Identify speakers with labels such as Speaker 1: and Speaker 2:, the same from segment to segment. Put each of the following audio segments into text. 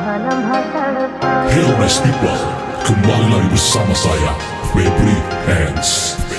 Speaker 1: Hey nice people, kembali lagi bersama saya Febri Hands.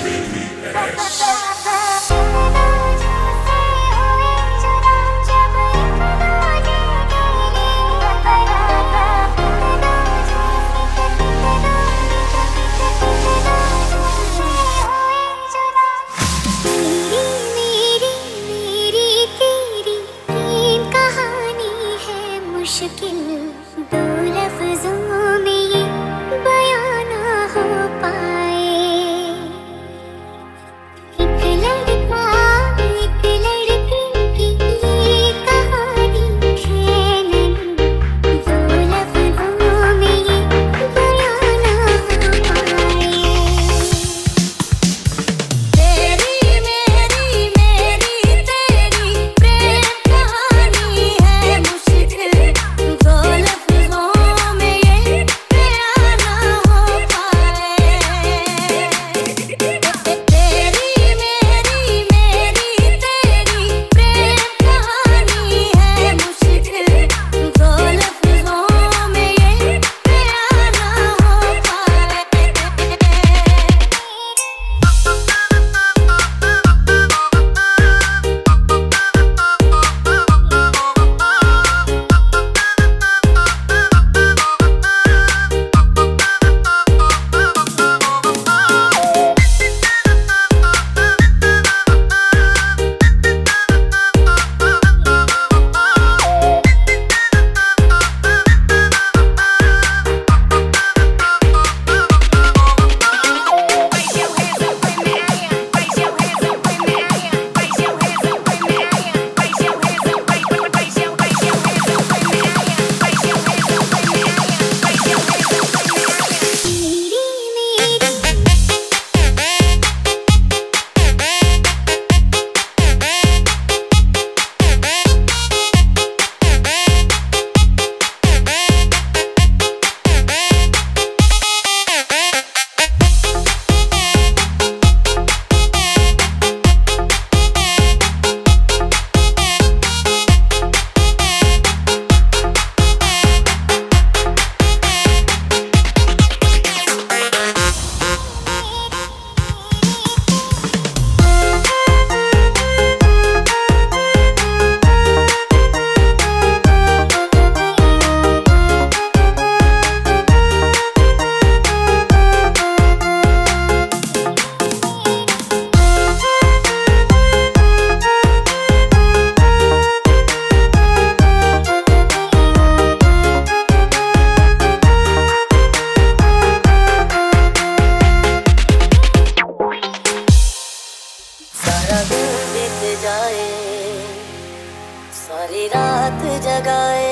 Speaker 2: सारी रात जगाए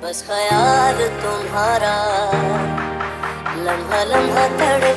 Speaker 2: बस ख्याल तुम्हारा। लम्हा लम्हा तड़